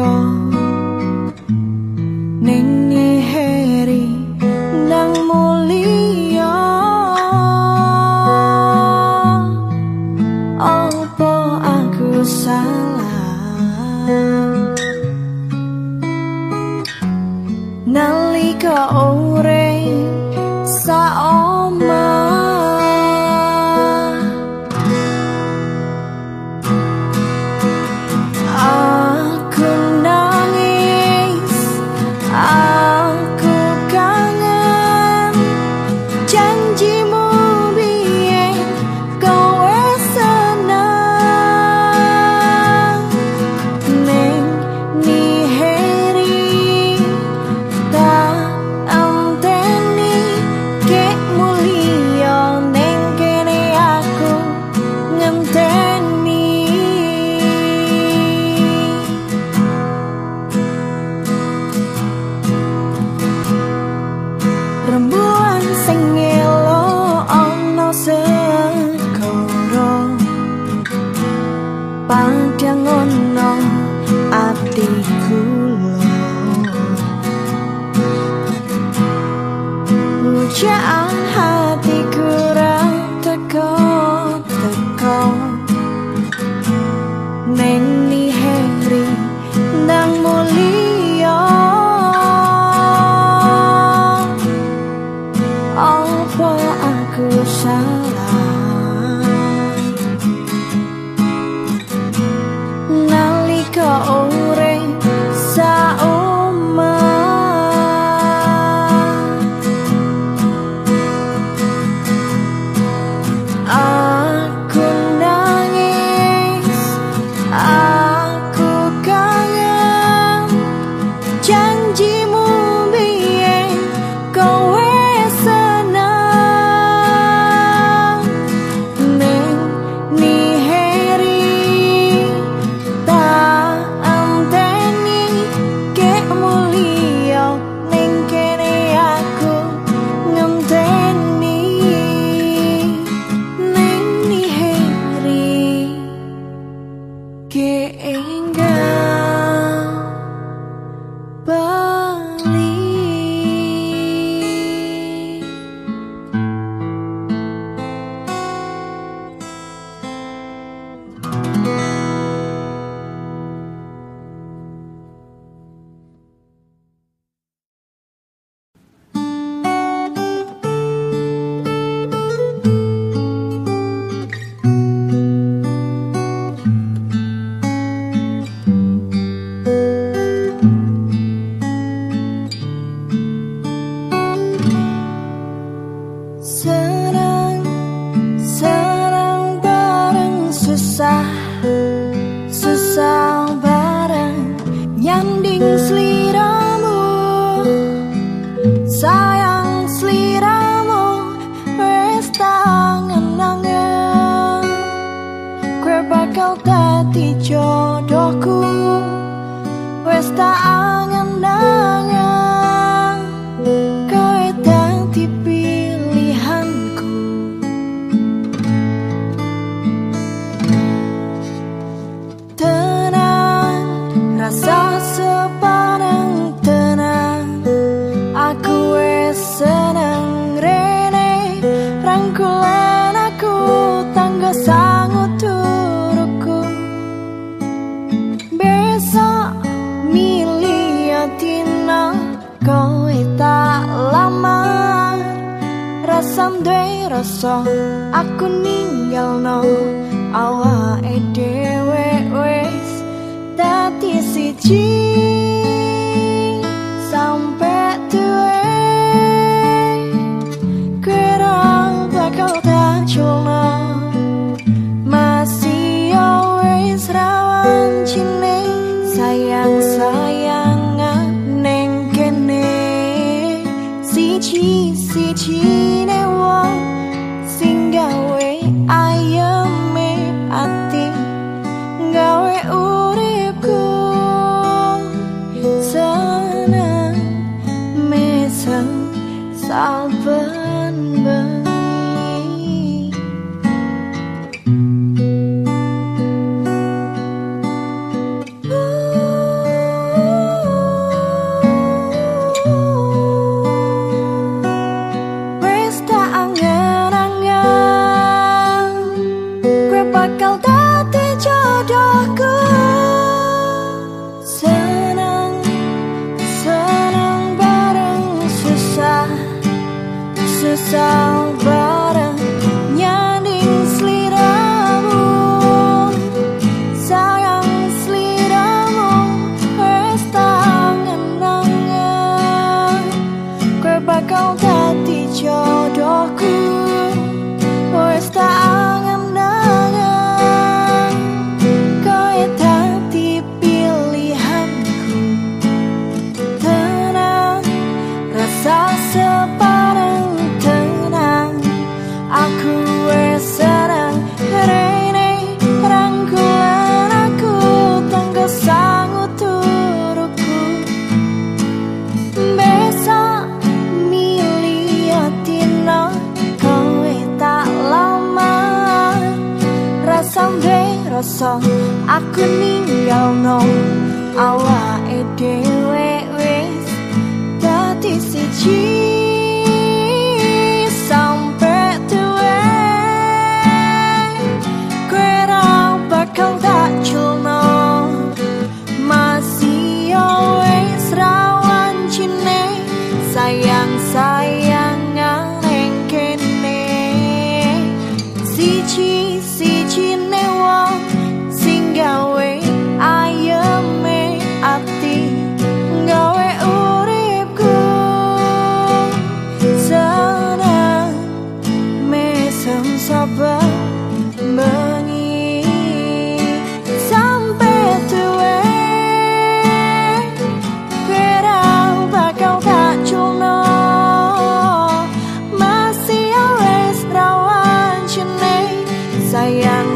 더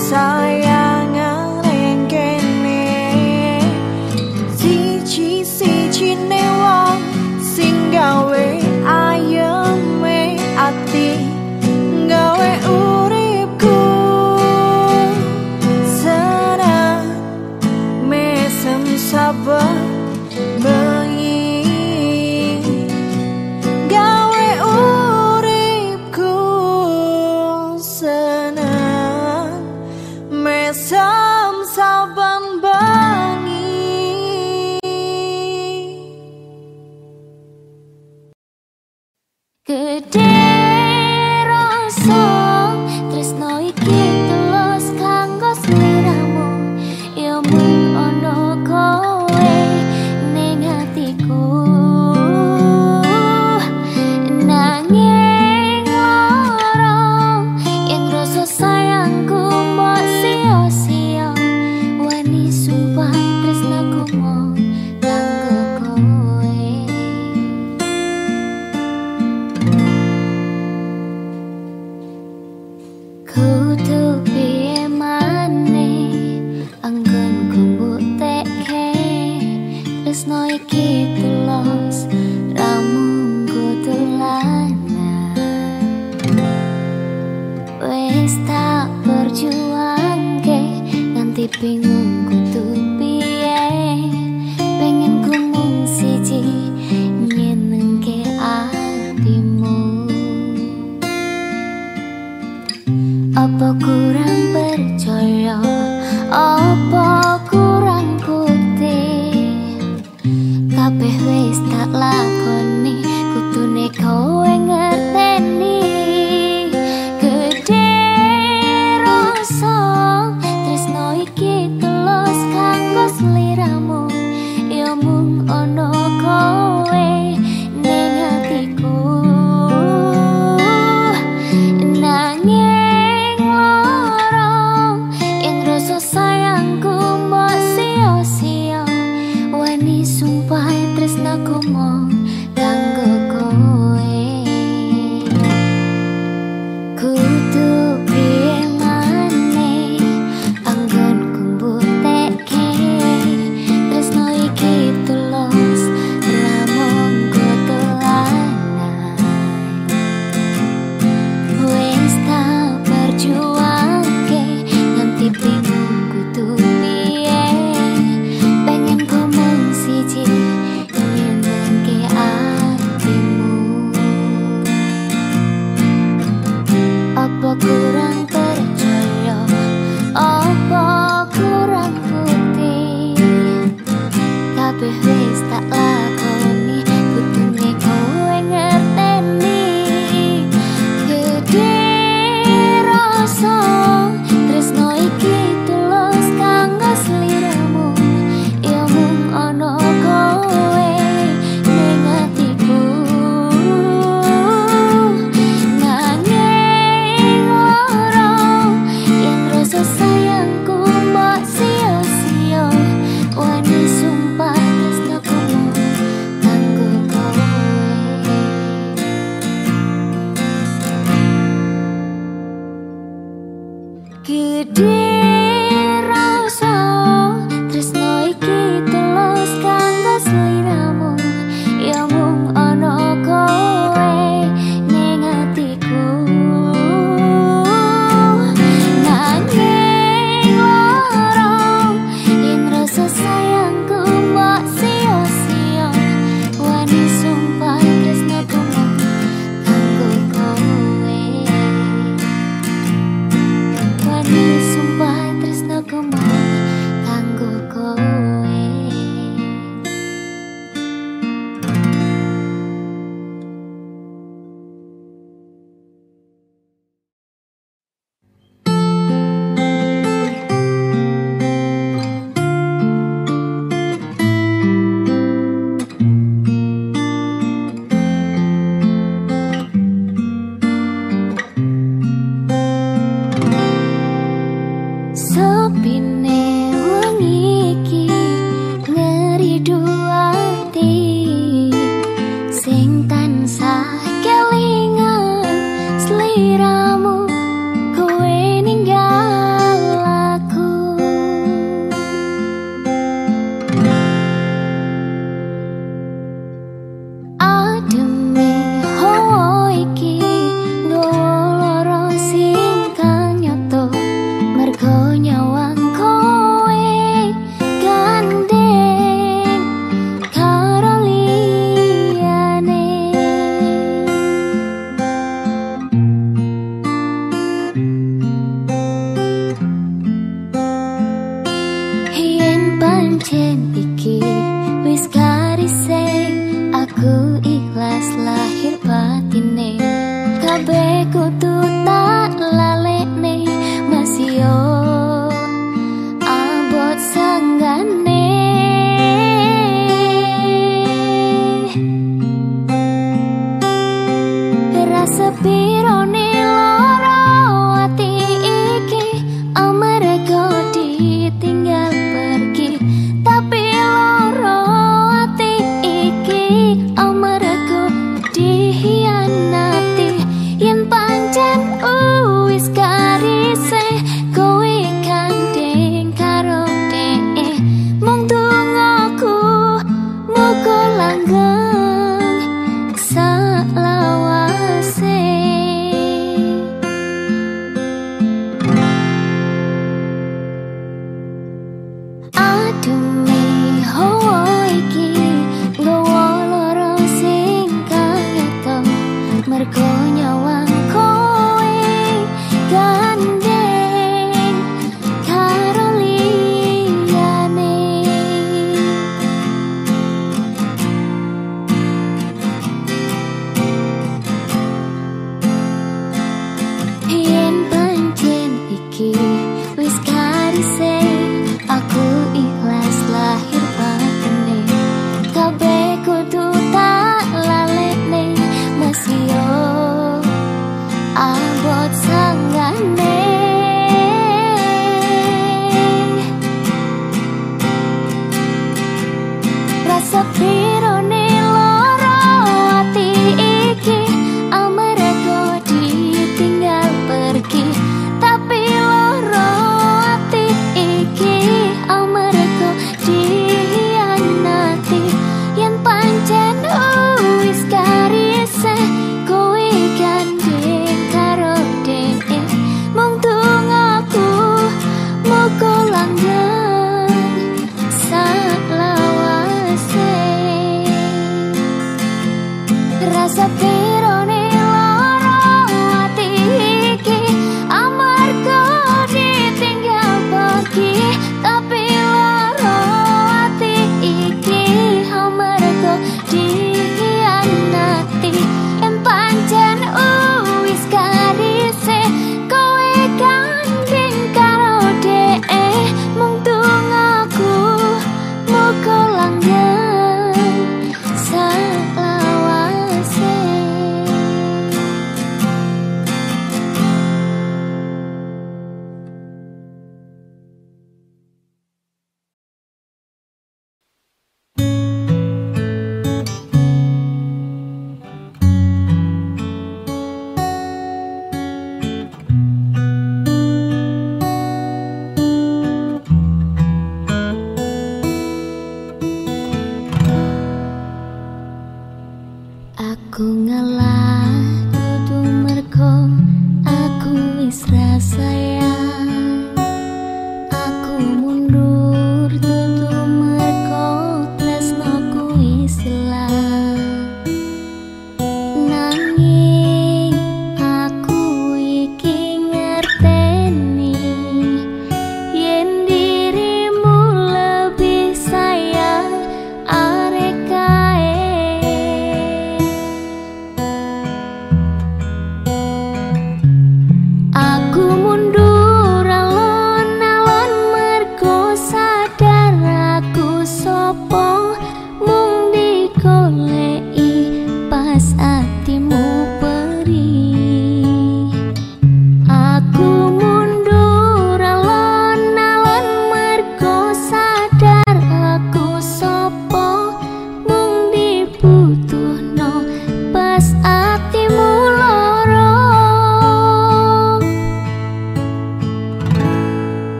sayang. Sumpah tresnaku mong kanggo kowe aku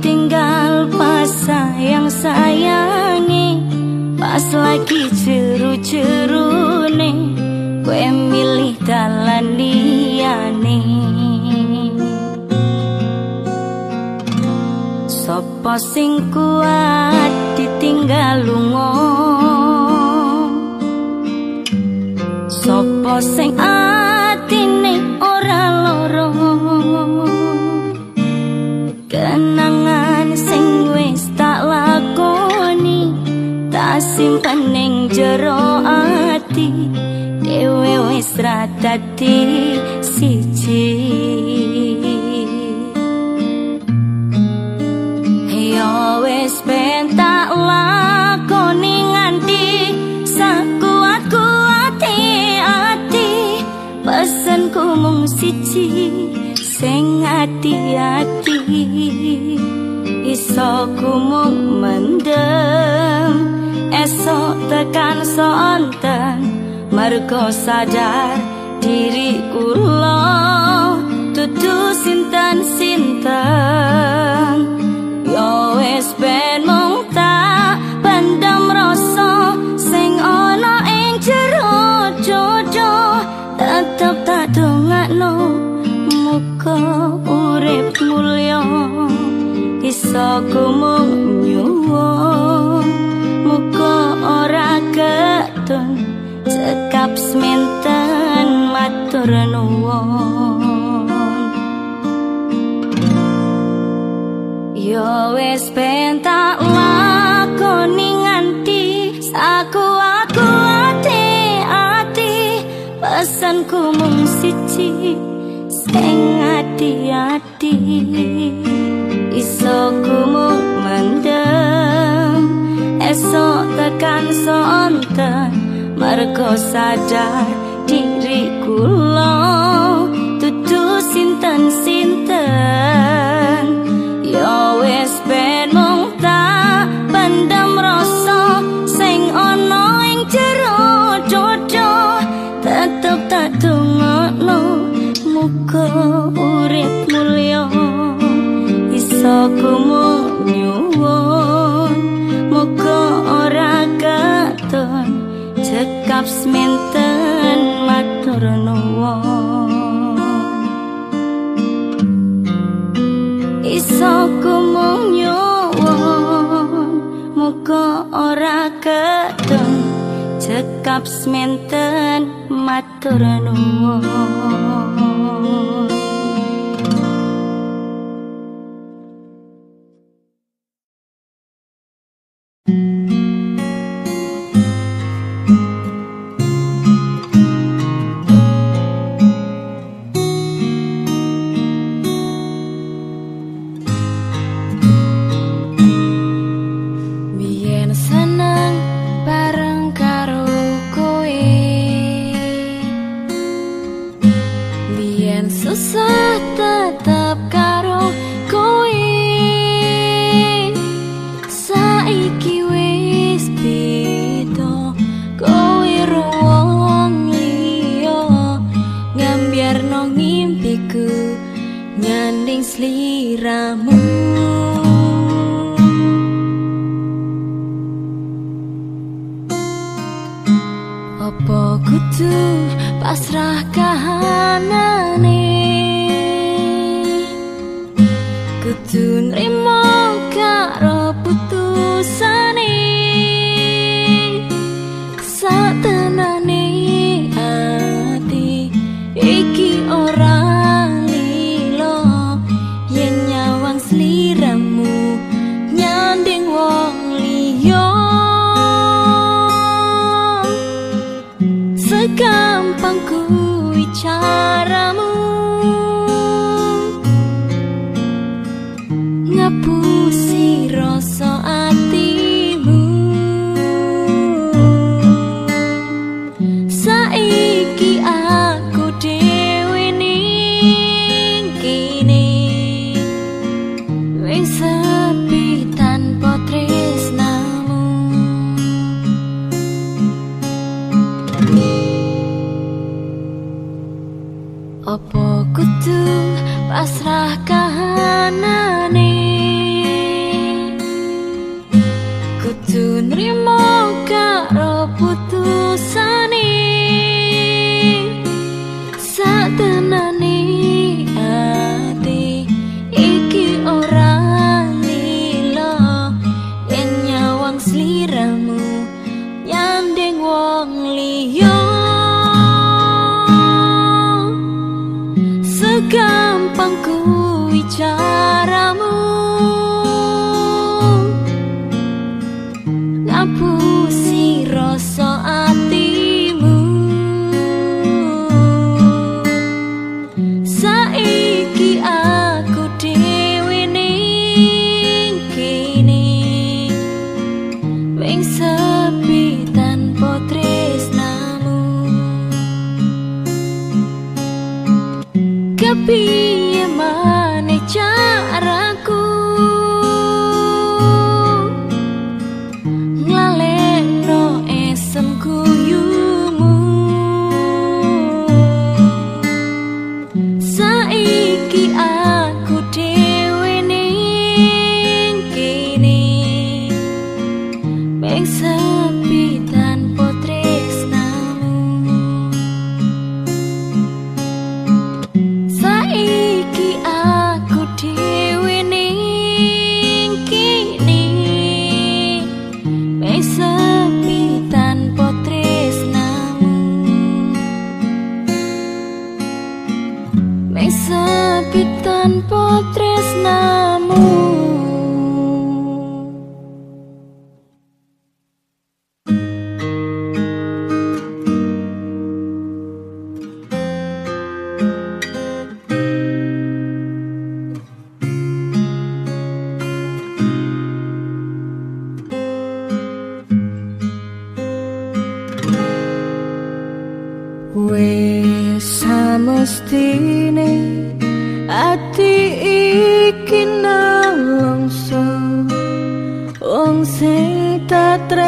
tinggal pas yang sayangi. Pas lagi ceru-ceru nih Kue milih dalam dia nih. Sopo sing kuat ditinggal lungo? Sopo sing loro ati dewe wis ratati siji. Yo wis pentak lakoni nganti sakuatku ati ati pesenku mung siji sing ati ati iso ku mung mendem. esok tekan sonten Margo sadar diri kulo Tutu sinten sinten Yo wis ben mung tak pendam rasa sing ana ing jero jojo tetep tak dongakno. aku mung siji sing ati-ati iso kumu mandang esok tekan sonten mergo sadar. Sapa mung nyuwun. Muga ora katon cekap sminten matur nuwun. Iso kumung nyuwun. Muga ora katon cekap sementen matur nuwun. come be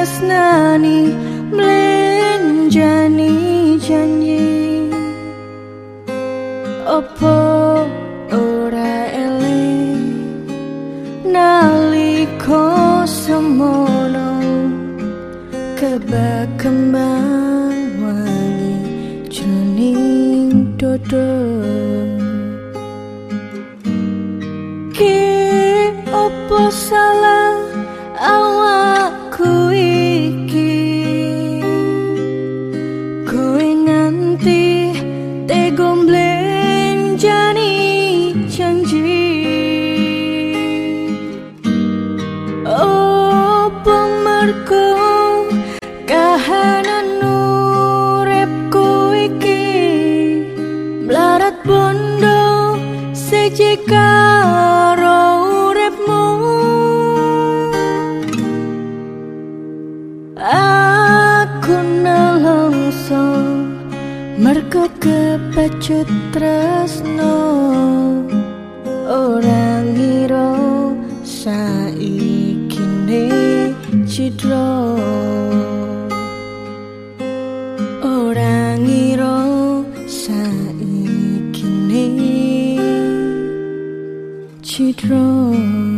Mergo cidro ana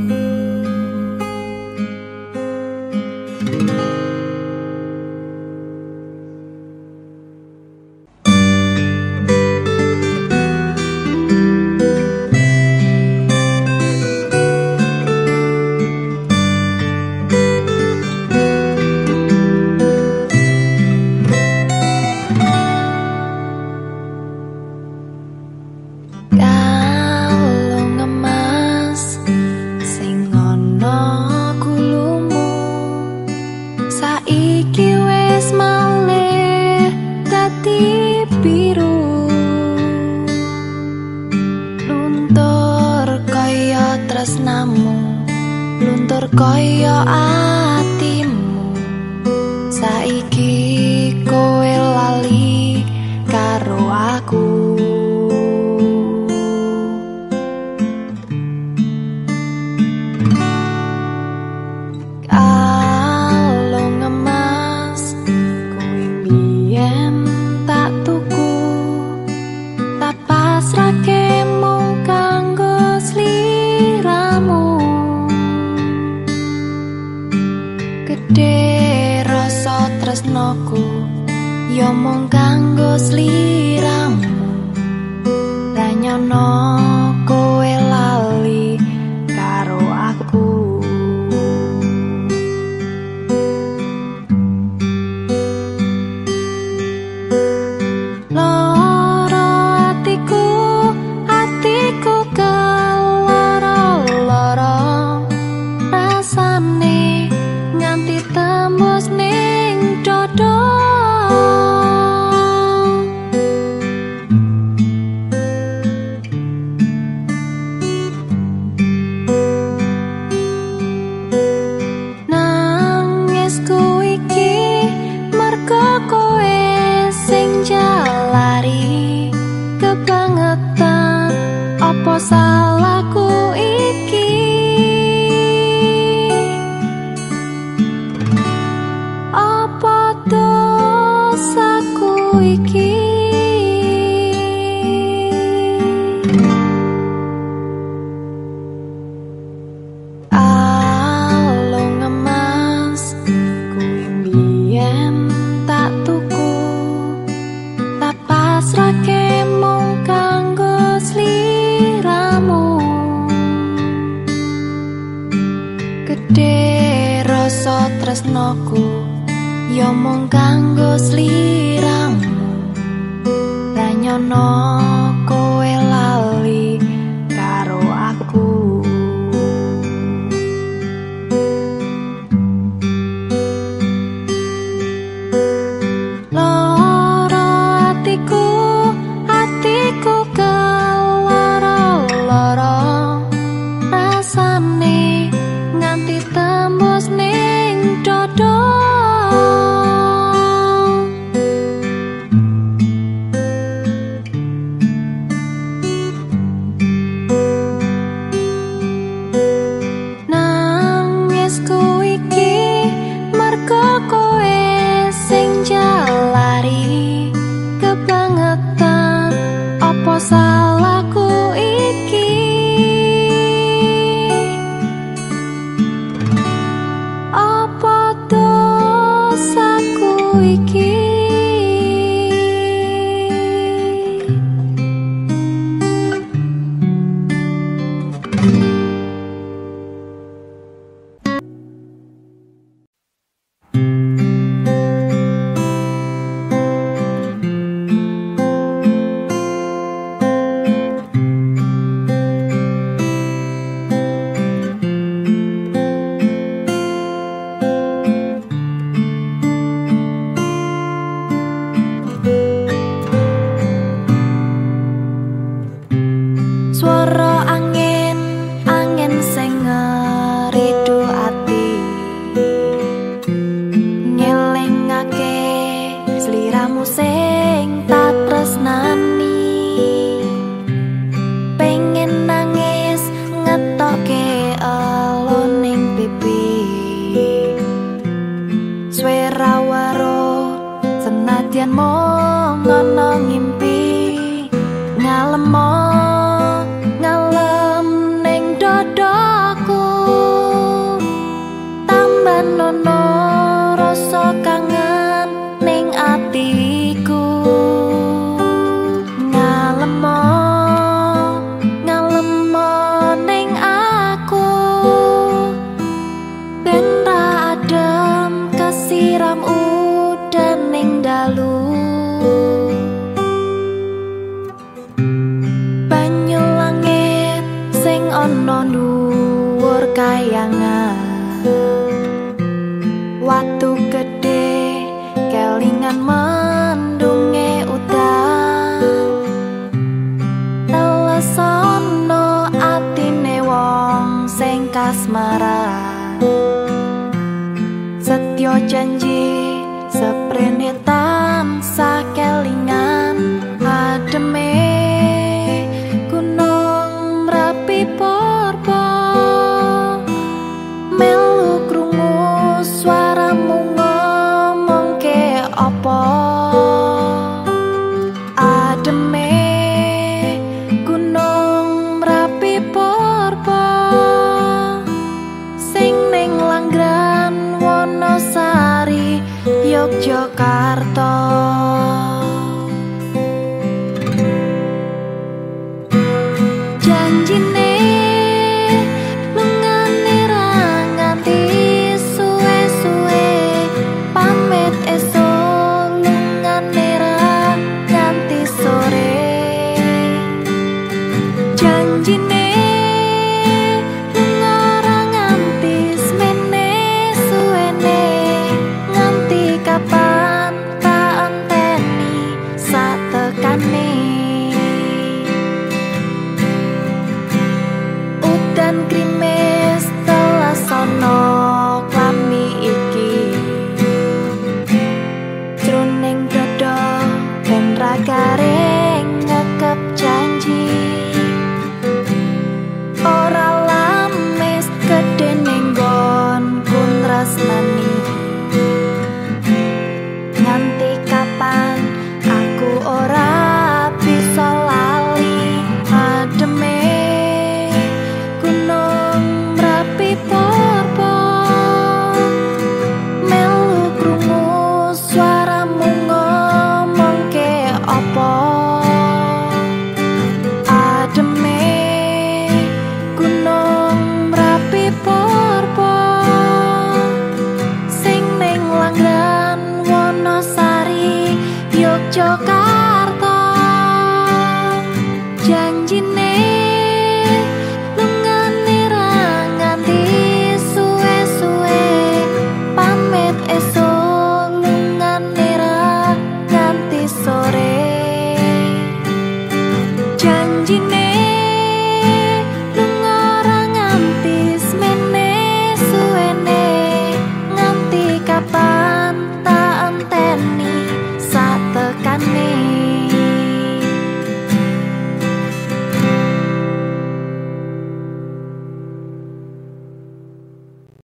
tresnoku yo mung kanggo sliramu. Tanyono kowe gede rasa tresnaku ya mung kanggo sliramu. Banyono kasmaran setyo janji